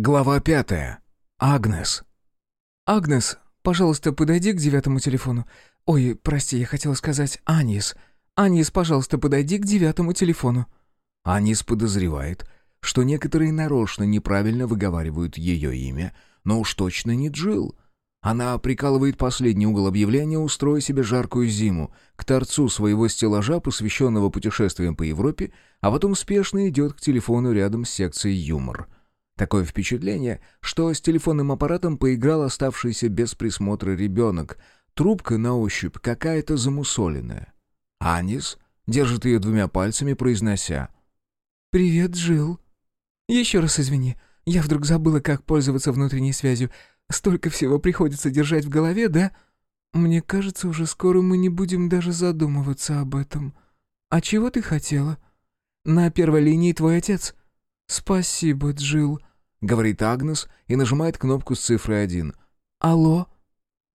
Глава пятая. Агнес. «Агнес, пожалуйста, подойди к девятому телефону. Ой, прости, я хотела сказать Анис. Анис, пожалуйста, подойди к девятому телефону». Анис подозревает, что некоторые нарочно неправильно выговаривают ее имя, но уж точно не Джилл. Она прикалывает последний угол объявления, устроя себе жаркую зиму, к торцу своего стеллажа, посвященного путешествиям по Европе, а потом спешно идет к телефону рядом с секцией «Юмор». Такое впечатление, что с телефонным аппаратом поиграл оставшийся без присмотра ребенок. Трубка на ощупь какая-то замусоленная. Анис держит ее двумя пальцами, произнося «Привет, Джилл». «Еще раз извини, я вдруг забыла, как пользоваться внутренней связью. Столько всего приходится держать в голове, да? Мне кажется, уже скоро мы не будем даже задумываться об этом. А чего ты хотела? На первой линии твой отец». «Спасибо, Джилл», — говорит Агнес и нажимает кнопку с цифрой один. «Алло?»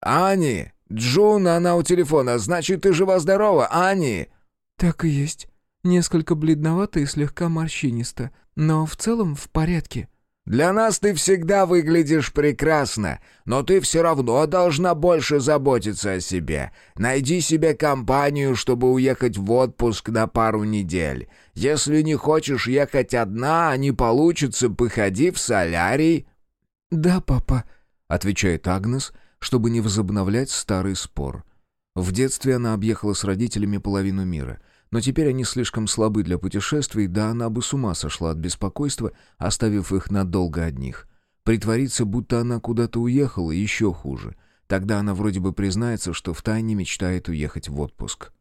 «Ани! Джун, она у телефона. Значит, ты жива-здорова, Ани!» «Так и есть. Несколько бледновато и слегка морщинисто, но в целом в порядке». Для нас ты всегда выглядишь прекрасно, но ты все равно должна больше заботиться о себе. Найди себе компанию, чтобы уехать в отпуск на пару недель. Если не хочешь ехать одна, а не получится, походи в солярий». «Да, папа», — отвечает Агнес, чтобы не возобновлять старый спор. В детстве она объехала с родителями половину мира — но теперь они слишком слабы для путешествий, да она бы с ума сошла от беспокойства, оставив их надолго одних. Притвориться, будто она куда-то уехала, еще хуже. Тогда она вроде бы признается, что втайне мечтает уехать в отпуск.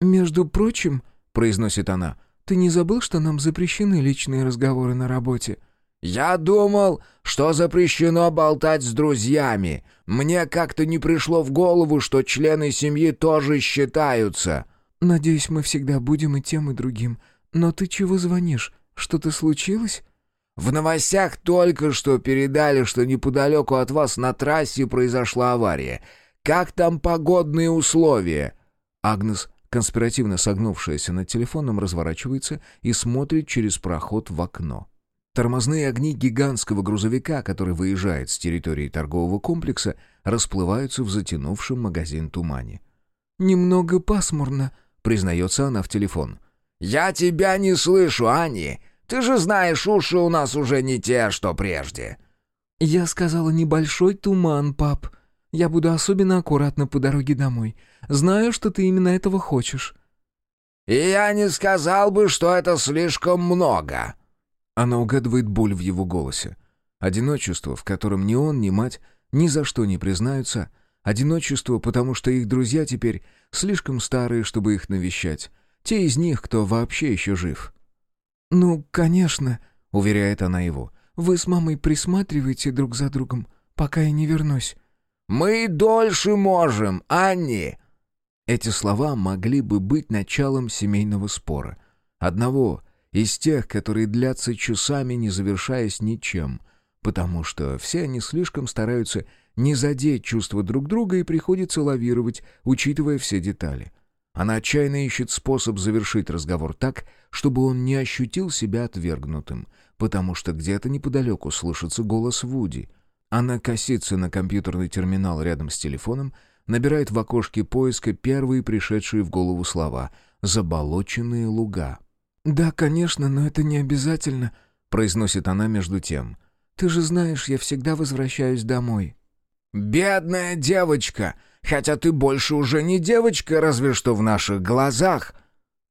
«Между прочим», — произносит она, — «ты не забыл, что нам запрещены личные разговоры на работе?» «Я думал, что запрещено болтать с друзьями. Мне как-то не пришло в голову, что члены семьи тоже считаются». «Надеюсь, мы всегда будем и тем, и другим. Но ты чего звонишь? Что-то случилось?» «В новостях только что передали, что неподалеку от вас на трассе произошла авария. Как там погодные условия?» Агнес, конспиративно согнувшаяся над телефоном, разворачивается и смотрит через проход в окно. Тормозные огни гигантского грузовика, который выезжает с территории торгового комплекса, расплываются в затянувшем магазин тумане. «Немного пасмурно», признается она в телефон. «Я тебя не слышу, Ани. Ты же знаешь, уши у нас уже не те, что прежде». «Я сказала небольшой туман, пап. Я буду особенно аккуратна по дороге домой. Знаю, что ты именно этого хочешь». «И я не сказал бы, что это слишком много». Она угадывает боль в его голосе. Одиночество, в котором ни он, ни мать ни за что не признаются — Одиночество, потому что их друзья теперь слишком старые, чтобы их навещать. Те из них, кто вообще еще жив. «Ну, конечно», — уверяет она его. «Вы с мамой присматриваете друг за другом, пока я не вернусь». «Мы дольше можем, Анни!» Эти слова могли бы быть началом семейного спора. Одного из тех, которые длятся часами, не завершаясь ничем, потому что все они слишком стараются не задеть чувства друг друга и приходится лавировать, учитывая все детали. Она отчаянно ищет способ завершить разговор так, чтобы он не ощутил себя отвергнутым, потому что где-то неподалеку слышится голос Вуди. Она косится на компьютерный терминал рядом с телефоном, набирает в окошке поиска первые пришедшие в голову слова «заболоченные луга». «Да, конечно, но это не обязательно», — произносит она между тем. «Ты же знаешь, я всегда возвращаюсь домой». «Бедная девочка! Хотя ты больше уже не девочка, разве что в наших глазах!»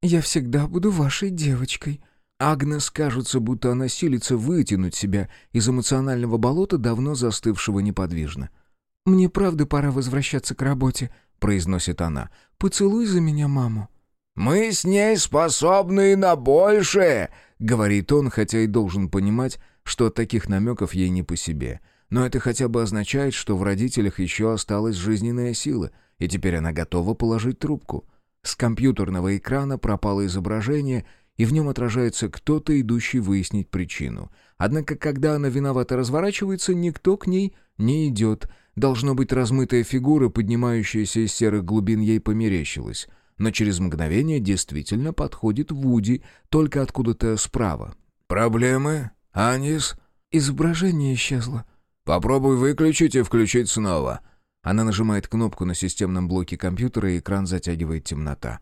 «Я всегда буду вашей девочкой». Агнес кажется, будто она силится вытянуть себя из эмоционального болота, давно застывшего неподвижно. «Мне правда пора возвращаться к работе», — произносит она. «Поцелуй за меня маму». «Мы с ней способны на большее», — говорит он, хотя и должен понимать, что от таких намеков ей не по себе — но это хотя бы означает, что в родителях еще осталась жизненная сила, и теперь она готова положить трубку. С компьютерного экрана пропало изображение, и в нем отражается кто-то, идущий выяснить причину. Однако, когда она виновато разворачивается, никто к ней не идет. Должно быть, размытая фигура, поднимающаяся из серых глубин, ей померещилась. Но через мгновение действительно подходит Вуди, только откуда-то справа. «Проблемы, Анис?» Изображение исчезло». «Попробуй выключить и включить снова». Она нажимает кнопку на системном блоке компьютера, и экран затягивает темнота.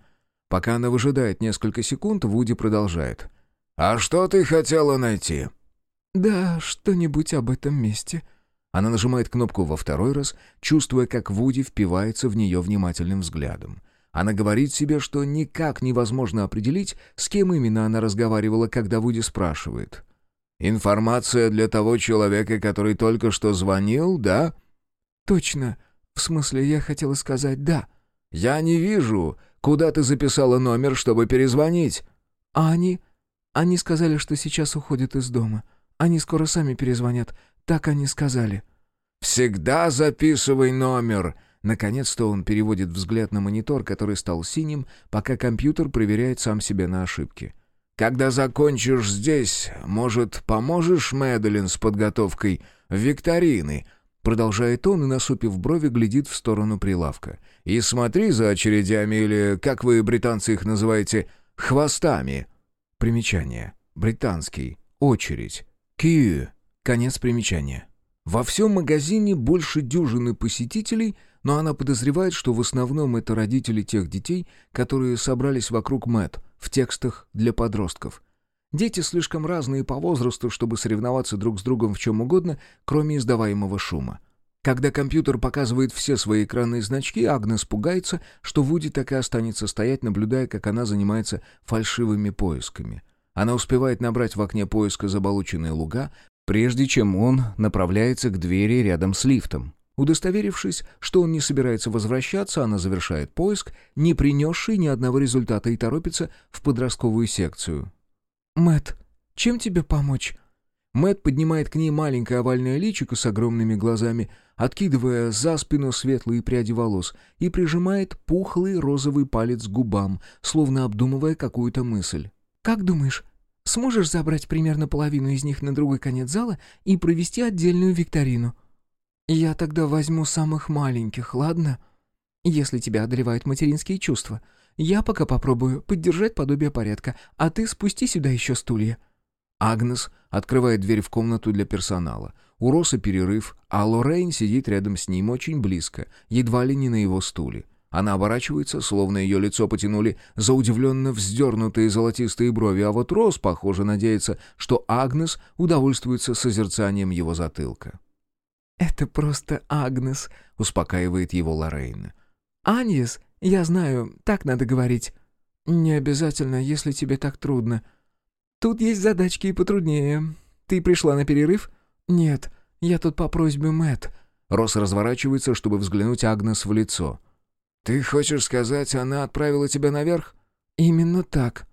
Пока она выжидает несколько секунд, Вуди продолжает. «А что ты хотела найти?» «Да, что-нибудь об этом месте». Она нажимает кнопку во второй раз, чувствуя, как Вуди впивается в нее внимательным взглядом. Она говорит себе, что никак невозможно определить, с кем именно она разговаривала, когда Вуди спрашивает. «Информация для того человека, который только что звонил, да?» «Точно. В смысле, я хотела сказать «да». «Я не вижу. Куда ты записала номер, чтобы перезвонить?» «А они...» «Они сказали, что сейчас уходят из дома. Они скоро сами перезвонят. Так они сказали». «Всегда записывай номер!» Наконец-то он переводит взгляд на монитор, который стал синим, пока компьютер проверяет сам себя на ошибки. «Когда закончишь здесь, может, поможешь Мэдалин с подготовкой викторины?» Продолжает он и, насупив брови, глядит в сторону прилавка. «И смотри за очередями или, как вы, британцы, их называете, хвостами». Примечание. Британский. Очередь. Кью. Конец примечания. Во всем магазине больше дюжины посетителей, но она подозревает, что в основном это родители тех детей, которые собрались вокруг Мэт в текстах для подростков. Дети слишком разные по возрасту, чтобы соревноваться друг с другом в чем угодно, кроме издаваемого шума. Когда компьютер показывает все свои экранные значки, Агнес пугается, что Вуди так и останется стоять, наблюдая, как она занимается фальшивыми поисками. Она успевает набрать в окне поиска заболоченные луга, прежде чем он направляется к двери рядом с лифтом. Удостоверившись, что он не собирается возвращаться, она завершает поиск, не принесший ни одного результата, и торопится в подростковую секцию. Мэт, чем тебе помочь?» Мэт поднимает к ней маленькое овальное личико с огромными глазами, откидывая за спину светлые пряди волос, и прижимает пухлый розовый палец к губам, словно обдумывая какую-то мысль. «Как думаешь, сможешь забрать примерно половину из них на другой конец зала и провести отдельную викторину? Я тогда возьму самых маленьких, ладно? Если тебя одолевают материнские чувства. Я пока попробую поддержать подобие порядка, а ты спусти сюда еще стулья». Агнес открывает дверь в комнату для персонала. У Роса перерыв, а Лоррейн сидит рядом с ним очень близко, едва ли не на его стуле. Она оборачивается, словно ее лицо потянули за удивленно вздернутые золотистые брови, а вот Рос, похоже, надеется, что Агнес удовольствуется созерцанием его затылка. «Это просто Агнес», — успокаивает его Лоррейн. «Аньес «Я знаю, так надо говорить». «Не обязательно, если тебе так трудно». «Тут есть задачки и потруднее. Ты пришла на перерыв?» «Нет, я тут по просьбе Мэт. Росс разворачивается, чтобы взглянуть Агнес в лицо. «Ты хочешь сказать, она отправила тебя наверх?» «Именно так.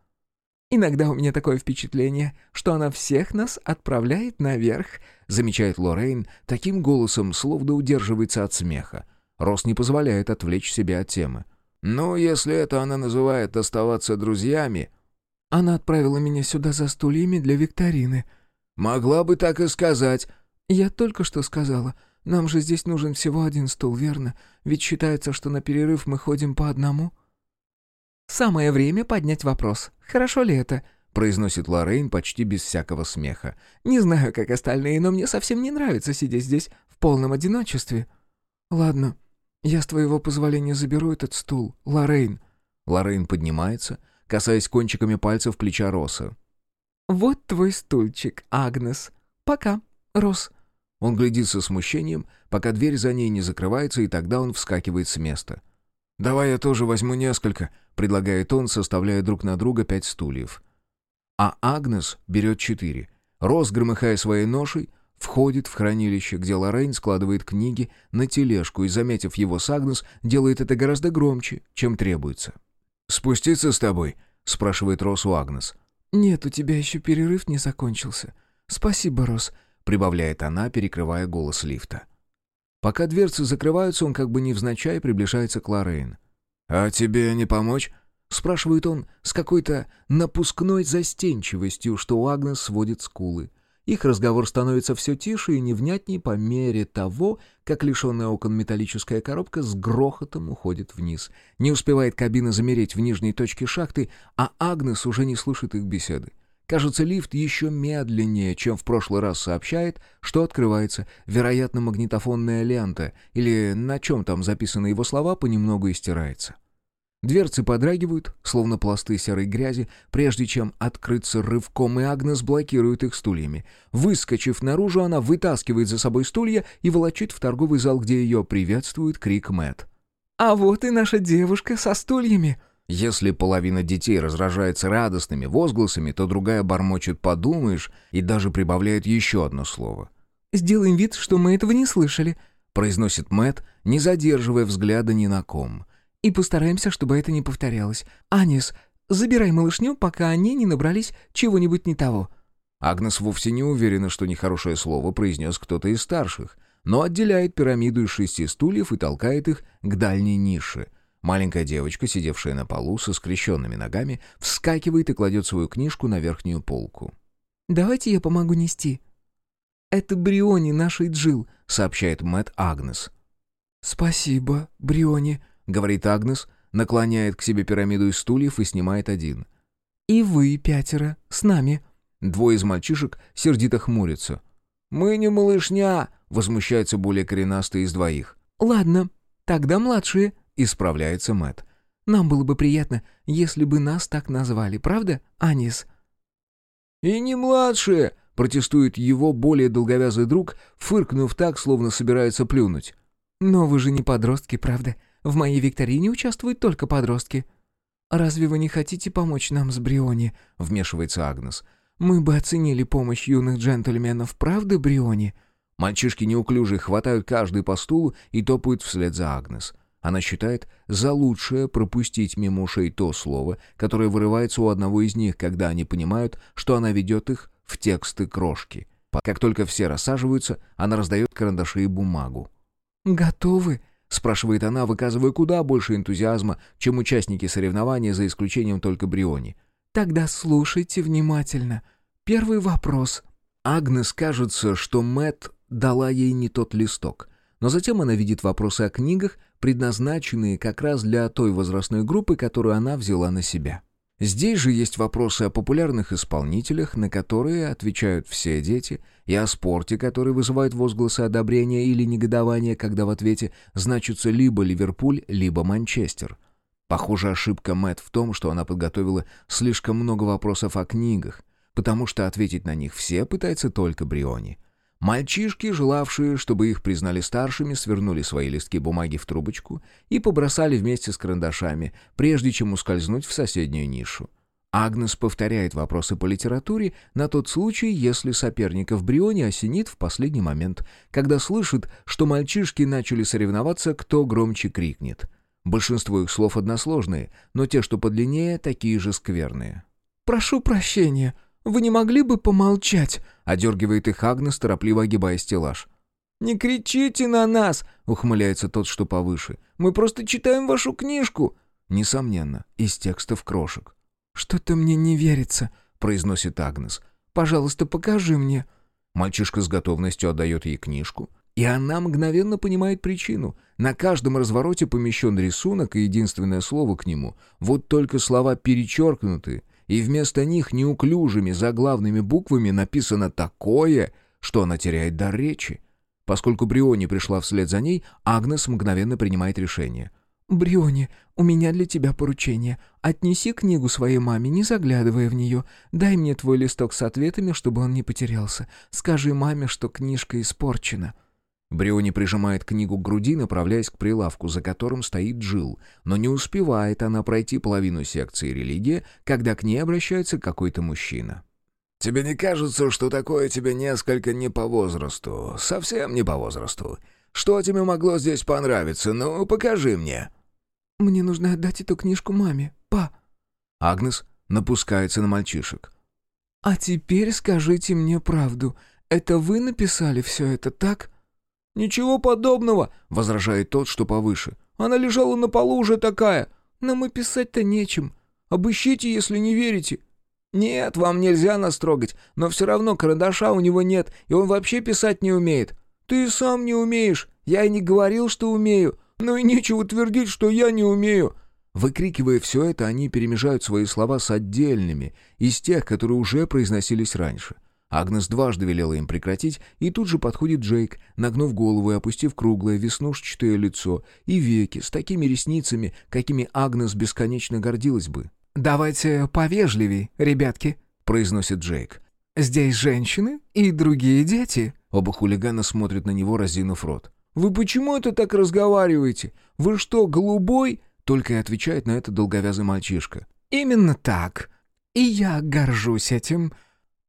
Иногда у меня такое впечатление, что она всех нас отправляет наверх», замечает Лоррейн таким голосом, словно удерживается от смеха. Росс не позволяет отвлечь себя от темы. «Ну, если это она называет оставаться друзьями...» «Она отправила меня сюда за стульями для викторины». «Могла бы так и сказать». «Я только что сказала. Нам же здесь нужен всего один стул, верно? Ведь считается, что на перерыв мы ходим по одному». «Самое время поднять вопрос. Хорошо ли это?» — произносит Лоррейн почти без всякого смеха. «Не знаю, как остальные, но мне совсем не нравится сидеть здесь в полном одиночестве». «Ладно, «Я с твоего позволения заберу этот стул, Лоррейн». Лоррейн поднимается, касаясь кончиками пальцев плеча Роса. «Вот твой стульчик, Агнес. Пока, Рос». Он глядит со смущением, пока дверь за ней не закрывается, и тогда он вскакивает с места. «Давай я тоже возьму несколько», — предлагает он, составляя друг на друга пять стульев. А Агнес берет четыре. Рос, громыхая своей ношей, входит в хранилище, где Лоррейн складывает книги на тележку и, заметив его с Агнес, делает это гораздо громче, чем требуется. «Спуститься с тобой?» — спрашивает Рос у Агнес. «Нет, у тебя еще перерыв не закончился. Спасибо, Рос», — прибавляет она, перекрывая голос лифта. Пока дверцы закрываются, он как бы невзначай приближается к Лоррейн. «А тебе не помочь?» — спрашивает он с какой-то напускной застенчивостью, что у Агнес сводит скулы. Их разговор становится все тише и невнятней по мере того, как лишенная окон металлическая коробка с грохотом уходит вниз. Не успевает кабина замереть в нижней точке шахты, а Агнес уже не слышит их беседы. Кажется, лифт еще медленнее, чем в прошлый раз сообщает, что открывается, вероятно, магнитофонная лента, или на чем там записаны его слова, понемногу истирается. Дверцы подрагивают, словно пласты серой грязи, прежде чем открыться рывком, и Агнес блокирует их стульями. Выскочив наружу, она вытаскивает за собой стулья и волочит в торговый зал, где ее приветствует крик Мэтт. «А вот и наша девушка со стульями!» Если половина детей разражается радостными возгласами, то другая бормочет «подумаешь» и даже прибавляет еще одно слово. «Сделаем вид, что мы этого не слышали», — произносит Мэт, не задерживая взгляда ни на ком. «И постараемся, чтобы это не повторялось. Анис, забирай малышню, пока они не набрались чего-нибудь не того». Агнес вовсе не уверена, что нехорошее слово произнес кто-то из старших, но отделяет пирамиду из шести стульев и толкает их к дальней нише — Маленькая девочка, сидевшая на полу со скрещенными ногами, вскакивает и кладет свою книжку на верхнюю полку. «Давайте я помогу нести». «Это Бриони нашей Джил», — сообщает Мэт Агнес. «Спасибо, Бриони», — говорит Агнес, наклоняет к себе пирамиду из стульев и снимает один. «И вы, пятеро, с нами». Двое из мальчишек сердито хмурятся. «Мы не малышня», — возмущается более коренастый из двоих. «Ладно, тогда младшие», Исправляется Мэт. Нам было бы приятно, если бы нас так назвали, правда, Анис? И не младшие, протестует его более долговязый друг, фыркнув так, словно собирается плюнуть. Но вы же не подростки, правда? В моей викторине участвуют только подростки. Разве вы не хотите помочь нам с Бриони? вмешивается Агнес. Мы бы оценили помощь юных джентльменов, правда, Бриони? Мальчишки неуклюже хватают каждый по стулу и топают вслед за Агнес. Она считает за лучшее пропустить мимо ушей то слово, которое вырывается у одного из них, когда они понимают, что она ведет их в тексты крошки. Как только все рассаживаются, она раздает карандаши и бумагу. «Готовы?» — спрашивает она, выказывая куда больше энтузиазма, чем участники соревнования, за исключением только Бриони. «Тогда слушайте внимательно. Первый вопрос». Агнес кажется, что Мэт дала ей не тот листок. Но затем она видит вопросы о книгах, предназначенные как раз для той возрастной группы, которую она взяла на себя. Здесь же есть вопросы о популярных исполнителях, на которые отвечают все дети, и о спорте, который вызывает возгласы одобрения или негодования, когда в ответе значится либо Ливерпуль, либо Манчестер. Похоже, ошибка Мэтт в том, что она подготовила слишком много вопросов о книгах, потому что ответить на них все пытается только Бриони. Мальчишки, желавшие, чтобы их признали старшими, свернули свои листки бумаги в трубочку и побросали вместе с карандашами, прежде чем ускользнуть в соседнюю нишу. Агнес повторяет вопросы по литературе на тот случай, если соперников Бриони осенит в последний момент, когда слышит, что мальчишки начали соревноваться, кто громче крикнет. Большинство их слов односложные, но те, что подлиннее, такие же скверные. «Прошу прощения», вы не могли бы помолчать?» — одергивает их Агнес, торопливо огибая стеллаж. «Не кричите на нас!» — ухмыляется тот, что повыше. «Мы просто читаем вашу книжку!» Несомненно, из текстов крошек. «Что-то мне не верится», — произносит Агнес. «Пожалуйста, покажи мне». Мальчишка с готовностью отдает ей книжку, и она мгновенно понимает причину. На каждом развороте помещен рисунок и единственное слово к нему. Вот только слова перечеркнуты, и вместо них неуклюжими заглавными буквами написано такое, что она теряет дар речи. Поскольку Бриони пришла вслед за ней, Агнес мгновенно принимает решение. «Бриони, у меня для тебя поручение. Отнеси книгу своей маме, не заглядывая в нее. Дай мне твой листок с ответами, чтобы он не потерялся. Скажи маме, что книжка испорчена». Бриони прижимает книгу к груди, направляясь к прилавку, за которым стоит Джил, но не успевает она пройти половину секции религии, когда к ней обращается какой-то мужчина. «Тебе не кажется, что такое тебе несколько не по возрасту? Совсем не по возрасту. Что тебе могло здесь понравиться? Ну, покажи мне». «Мне нужно отдать эту книжку маме, па». Агнес напускается на мальчишек. «А теперь скажите мне правду. Это вы написали все это, так?» «Ничего подобного», — возражает тот, что повыше. «Она лежала на полу уже такая. Нам и писать-то нечем. Обыщите, если не верите». «Нет, вам нельзя нас трогать, но все равно карандаша у него нет, и он вообще писать не умеет. Ты сам не умеешь. Я и не говорил, что умею. Ну и нечего твердить, что я не умею». Выкрикивая все это, они перемежают свои слова с отдельными, из тех, которые уже произносились раньше. Агнес дважды велела им прекратить, и тут же подходит Джейк, нагнув голову и опустив круглое веснушчатое лицо и веки с такими ресницами, какими Агнес бесконечно гордилась бы. «Давайте повежливей, ребятки», — произносит Джейк. «Здесь женщины и другие дети». Оба хулигана смотрят на него, разинув рот. «Вы почему это так разговариваете? Вы что, голубой?» Только и отвечает на это долговязый мальчишка. «Именно так. И я горжусь этим.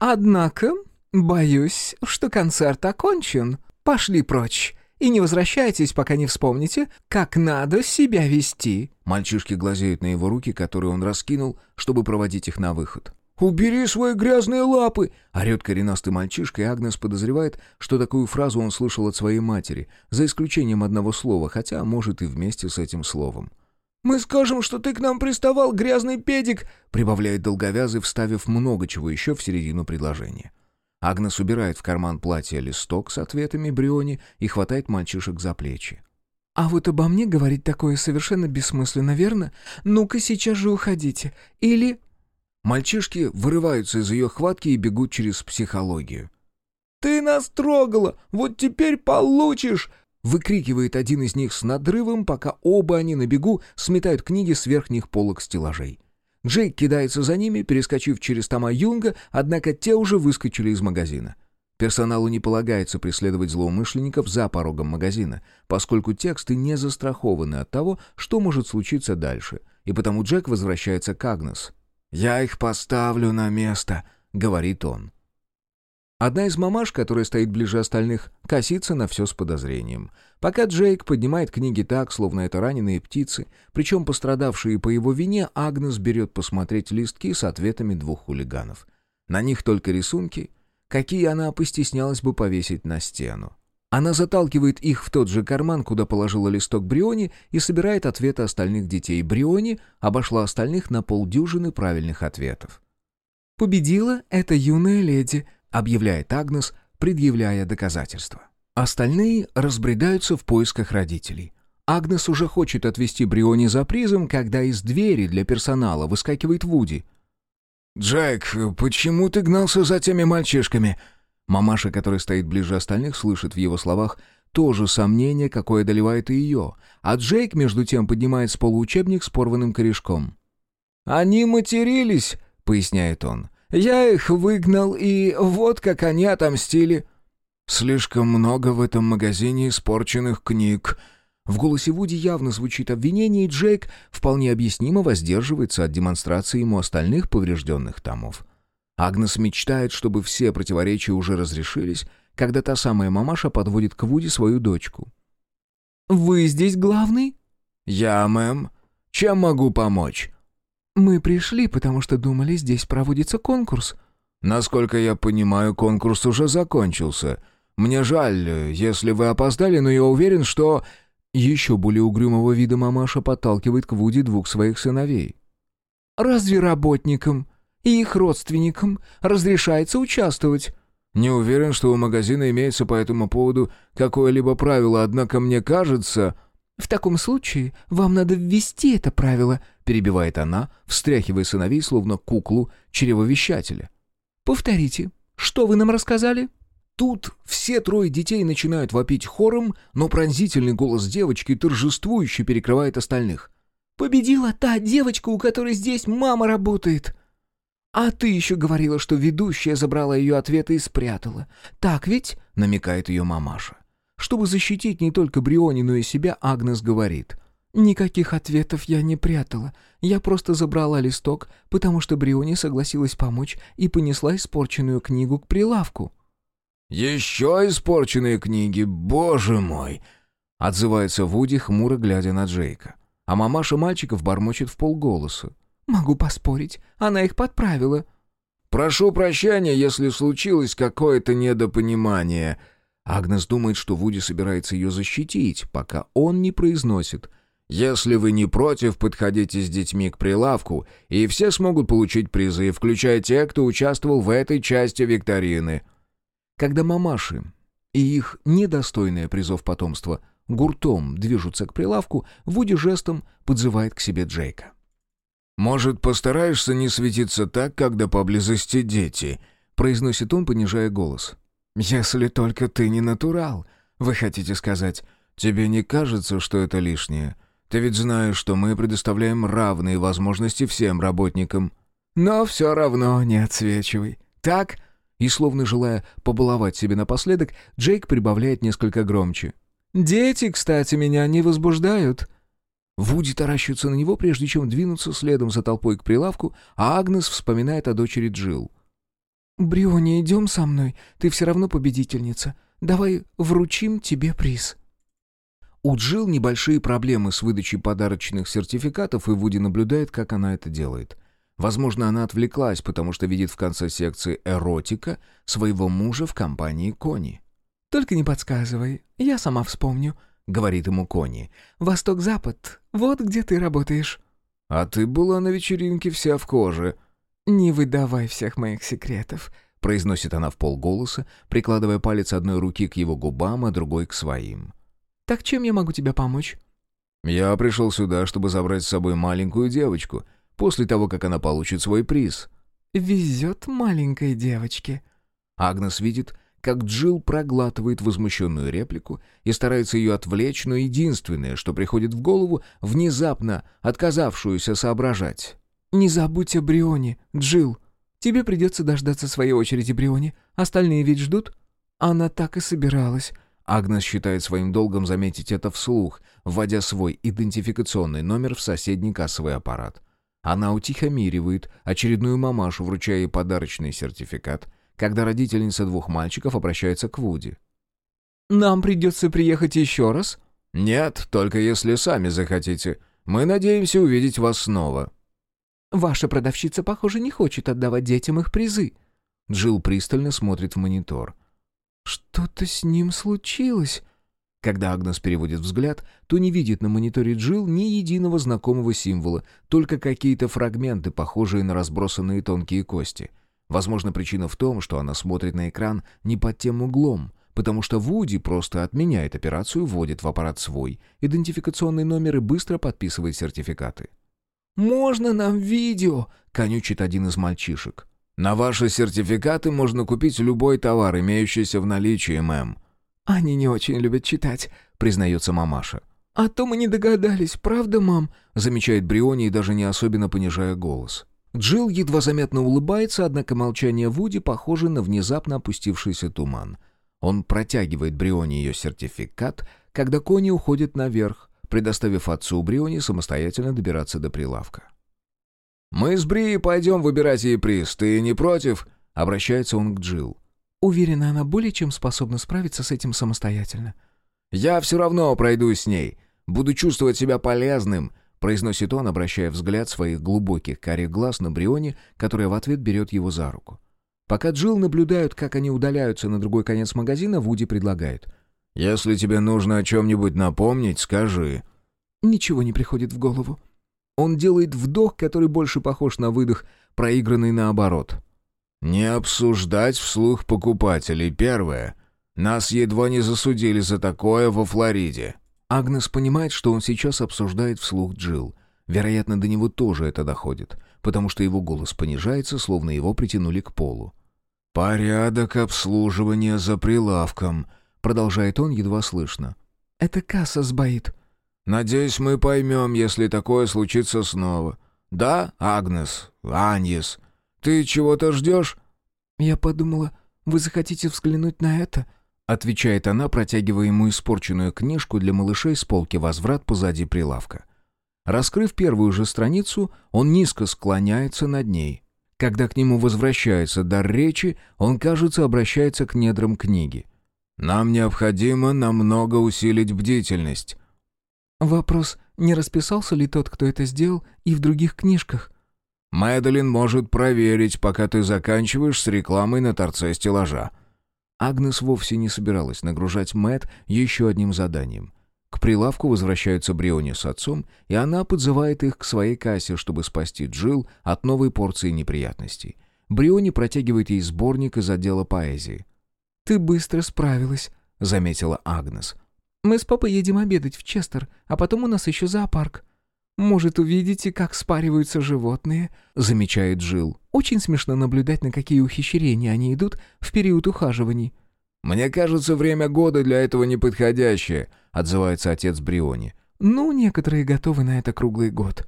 Однако, боюсь, что концерт окончен. Пошли прочь. И не возвращайтесь, пока не вспомните, как надо себя вести». Мальчишки глазеют на его руки, которые он раскинул, чтобы проводить их на выход. «Убери свои грязные лапы!» — орет коренастый мальчишка, и Агнес подозревает, что такую фразу он слышал от своей матери, за исключением одного слова, хотя, может, и вместе с этим словом. «Мы скажем, что ты к нам приставал, грязный педик!» — прибавляет долговязый, вставив много чего еще в середину предложения. Агнес убирает в карман платья листок с ответами Бриони и хватает мальчишек за плечи. «А вот обо мне говорить такое совершенно бессмысленно, верно? Ну-ка сейчас же уходите. Или...» Мальчишки вырываются из ее хватки и бегут через психологию. «Ты нас трогала! Вот теперь получишь!» Выкрикивает один из них с надрывом, пока оба они на бегу сметают книги с верхних полок стеллажей. Джейк кидается за ними, перескочив через тома Юнга, однако те уже выскочили из магазина. Персоналу не полагается преследовать злоумышленников за порогом магазина, поскольку тексты не застрахованы от того, что может случиться дальше, и потому Джек возвращается к Агнес. «Я их поставлю на место», — говорит он. Одна из мамаш, которая стоит ближе остальных, косится на все с подозрением. Пока Джейк поднимает книги так, словно это раненые птицы, причем пострадавшие по его вине, Агнес берет посмотреть листки с ответами двух хулиганов. На них только рисунки, какие она постеснялась бы повесить на стену. Она заталкивает их в тот же карман, куда положила листок Бриони, и собирает ответы остальных детей. Бриони обошла остальных на полдюжины правильных ответов. «Победила эта юная леди», — объявляет Агнес, предъявляя доказательства. Остальные разбредаются в поисках родителей. Агнес уже хочет отвезти Бриони за призом, когда из двери для персонала выскакивает Вуди. «Джек, почему ты гнался за теми мальчишками?» Мамаша, которая стоит ближе остальных, слышит в его словах то же сомнение, какое доливает и ее, а Джейк, между тем, поднимает с пола учебник с порванным корешком. «Они матерились», — поясняет он. «Я их выгнал, и вот как они отомстили». «Слишком много в этом магазине испорченных книг». В голосе Вуди явно звучит обвинение, и Джейк вполне объяснимо воздерживается от демонстрации ему остальных поврежденных томов. Агнес мечтает, чтобы все противоречия уже разрешились, когда та самая мамаша подводит к Вуди свою дочку. «Вы здесь главный?» «Я, мэм. Чем могу помочь?» «Мы пришли, потому что думали, здесь проводится конкурс». «Насколько я понимаю, конкурс уже закончился. Мне жаль, если вы опоздали, но я уверен, что...» Еще более угрюмого вида мамаша подталкивает к Вуди двух своих сыновей. «Разве работникам и их родственникам разрешается участвовать». «Не уверен, что у магазина имеется по этому поводу какое-либо правило, однако мне кажется...» «В таком случае вам надо ввести это правило», — перебивает она, встряхивая сыновей, словно куклу чревовещателя. «Повторите, что вы нам рассказали?» Тут все трое детей начинают вопить хором, но пронзительный голос девочки торжествующе перекрывает остальных. «Победила та девочка, у которой здесь мама работает!» «А ты еще говорила, что ведущая забрала ее ответы и спрятала. Так ведь?» — намекает ее мамаша. Чтобы защитить не только Бриони, но и себя, Агнес говорит. «Никаких ответов я не прятала. Я просто забрала листок, потому что Бриони согласилась помочь и понесла испорченную книгу к прилавку». «Еще испорченные книги, боже мой!» — отзывается Вуди, хмуро глядя на Джейка. А мамаша мальчиков бормочет в полголоса. «Могу поспорить, она их подправила». «Прошу прощения, если случилось какое-то недопонимание». Агнес думает, что Вуди собирается ее защитить, пока он не произносит. «Если вы не против, подходите с детьми к прилавку, и все смогут получить призы, включая те, кто участвовал в этой части викторины». Когда мамаши и их недостойное призов потомство гуртом движутся к прилавку, Вуди жестом подзывает к себе Джейка. «Может, постараешься не светиться так, когда поблизости дети?» — произносит он, понижая голос. «Если только ты не натурал, вы хотите сказать, тебе не кажется, что это лишнее? Ты ведь знаешь, что мы предоставляем равные возможности всем работникам. Но все равно не отсвечивай. Так?» И, словно желая побаловать себе напоследок, Джейк прибавляет несколько громче. «Дети, кстати, меня не возбуждают». Вуди таращится на него, прежде чем двинуться следом за толпой к прилавку, а Агнес вспоминает о дочери Джилл. «Бриони, идем со мной, ты все равно победительница. Давай вручим тебе приз». У Джилл небольшие проблемы с выдачей подарочных сертификатов, и Вуди наблюдает, как она это делает. Возможно, она отвлеклась, потому что видит в конце секции «Эротика» своего мужа в компании Кони. «Только не подсказывай, я сама вспомню», — говорит ему Кони. «Восток-запад, вот где ты работаешь». «А ты была на вечеринке вся в коже». «Не выдавай всех моих секретов», — произносит она в полголоса, прикладывая палец одной руки к его губам, а другой к своим. «Так чем я могу тебе помочь?» «Я пришел сюда, чтобы забрать с собой маленькую девочку, после того, как она получит свой приз». «Везет маленькой девочке». Агнес видит, как Джилл проглатывает возмущенную реплику и старается ее отвлечь, но единственное, что приходит в голову, внезапно отказавшуюся соображать. «Не забудь о Брионе, Джилл. Тебе придется дождаться своей очереди, Брионе. Остальные ведь ждут?» Она так и собиралась. Агнес считает своим долгом заметить это вслух, вводя свой идентификационный номер в соседний кассовый аппарат. Она утихомиривает очередную мамашу, вручая ей подарочный сертификат — когда родительница двух мальчиков обращается к Вуди. «Нам придется приехать еще раз?» «Нет, только если сами захотите. Мы надеемся увидеть вас снова». «Ваша продавщица, похоже, не хочет отдавать детям их призы». Джилл пристально смотрит в монитор. «Что-то с ним случилось?» Когда Агнес переводит взгляд, то не видит на мониторе Джилл ни единого знакомого символа, только какие-то фрагменты, похожие на разбросанные тонкие кости — Возможно, причина в том, что она смотрит на экран не под тем углом, потому что Вуди просто отменяет операцию, вводит в аппарат свой идентификационный номер и быстро подписывает сертификаты. «Можно нам видео?» — конючит один из мальчишек. «На ваши сертификаты можно купить любой товар, имеющийся в наличии, мэм». «Они не очень любят читать», — признается мамаша. «А то мы не догадались, правда, мам?» — замечает Бриони даже не особенно понижая голос. Джилл едва заметно улыбается, однако молчание Вуди похоже на внезапно опустившийся туман. Он протягивает Бриони ее сертификат, когда кони уходят наверх, предоставив отцу Бриони самостоятельно добираться до прилавка. «Мы с Бри пойдем выбирать ей приз, ты не против?» — обращается он к Джилл. «Уверена, она более чем способна справиться с этим самостоятельно». «Я все равно пройдусь с ней. Буду чувствовать себя полезным произносит он, обращая взгляд своих глубоких карих глаз на Брионе, которая в ответ берет его за руку. Пока Джилл наблюдают, как они удаляются на другой конец магазина, Вуди предлагает. «Если тебе нужно о чем-нибудь напомнить, скажи». Ничего не приходит в голову. Он делает вдох, который больше похож на выдох, проигранный наоборот. «Не обсуждать вслух покупателей, первое. Нас едва не засудили за такое во Флориде». Агнес понимает, что он сейчас обсуждает вслух Джилл. Вероятно, до него тоже это доходит, потому что его голос понижается, словно его притянули к полу. «Порядок обслуживания за прилавком», — продолжает он едва слышно. «Это касса сбоит». «Надеюсь, мы поймем, если такое случится снова. Да, Агнес, Аньес, ты чего-то ждешь?» «Я подумала, вы захотите взглянуть на это?» отвечает она, протягивая ему испорченную книжку для малышей с полки «Возврат» позади прилавка. Раскрыв первую же страницу, он низко склоняется над ней. Когда к нему возвращается дар речи, он, кажется, обращается к недрам книги. «Нам необходимо намного усилить бдительность». Вопрос, не расписался ли тот, кто это сделал, и в других книжках? Мэдалин может проверить, пока ты заканчиваешь с рекламой на торце стеллажа. Агнес вовсе не собиралась нагружать Мэт еще одним заданием. К прилавку возвращаются Бриони с отцом, и она подзывает их к своей кассе, чтобы спасти Джилл от новой порции неприятностей. Бриони протягивает ей сборник из отдела поэзии. «Ты быстро справилась», — заметила Агнес. Мы с папой едем обедать в Честер, а потом у нас еще зоопарк. Может, увидите, как спариваются животные?» — замечает Джилл. «Очень смешно наблюдать, на какие ухищрения они идут в период ухаживаний». «Мне кажется, время года для этого неподходящее», — отзывается отец Бриони. «Ну, некоторые готовы на это круглый год».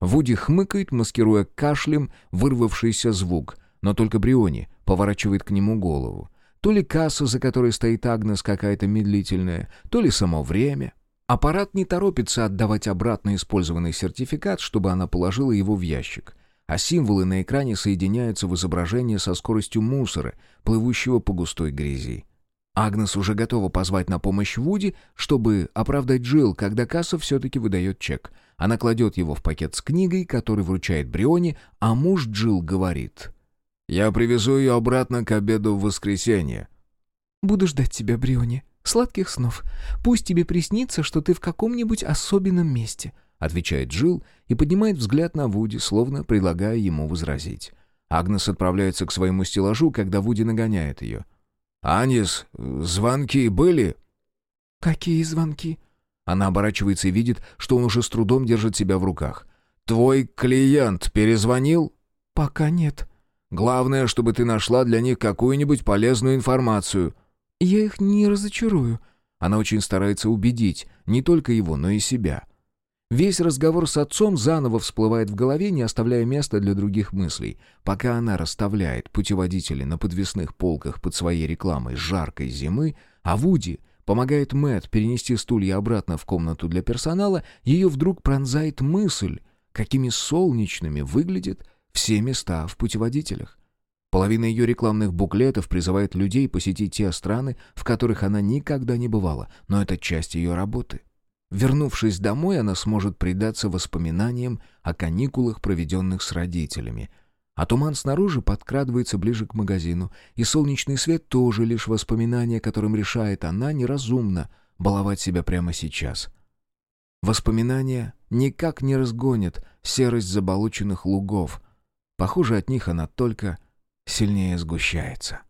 Вуди хмыкает, маскируя кашлем вырвавшийся звук, но только Бриони поворачивает к нему голову. То ли касса, за которой стоит Агнес, какая-то медлительная, то ли само время. Аппарат не торопится отдавать обратно использованный сертификат, чтобы она положила его в ящик. А символы на экране соединяются в изображение со скоростью мусора, плывущего по густой грязи. Агнес уже готова позвать на помощь Вуди, чтобы оправдать Джилл, когда касса все-таки выдает чек. Она кладет его в пакет с книгой, который вручает Бриони, а муж Джилл говорит. «Я привезу ее обратно к обеду в воскресенье». «Буду ждать тебя, Бриони. Сладких снов. Пусть тебе приснится, что ты в каком-нибудь особенном месте», — отвечает Джилл и поднимает взгляд на Вуди, словно предлагая ему возразить. Агнес отправляется к своему стеллажу, когда Вуди нагоняет ее. «Анис, звонки были?» «Какие звонки?» Она оборачивается и видит, что он уже с трудом держит себя в руках. «Твой клиент перезвонил?» «Пока нет». «Главное, чтобы ты нашла для них какую-нибудь полезную информацию». «Я их не разочарую». Она очень старается убедить не только его, но и себя. Весь разговор с отцом заново всплывает в голове, не оставляя места для других мыслей. Пока она расставляет путеводители на подвесных полках под своей рекламой жаркой зимы, а Вуди помогает Мэт перенести стулья обратно в комнату для персонала, ее вдруг пронзает мысль, какими солнечными выглядят все места в путеводителях. Половина ее рекламных буклетов призывает людей посетить те страны, в которых она никогда не бывала, но это часть ее работы. Вернувшись домой, она сможет предаться воспоминаниям о каникулах, проведенных с родителями. А туман снаружи подкрадывается ближе к магазину, и солнечный свет тоже лишь воспоминание, которым решает она неразумно баловать себя прямо сейчас. Воспоминания никак не разгонят серость заболоченных лугов. Похоже, от них она только сильнее сгущается.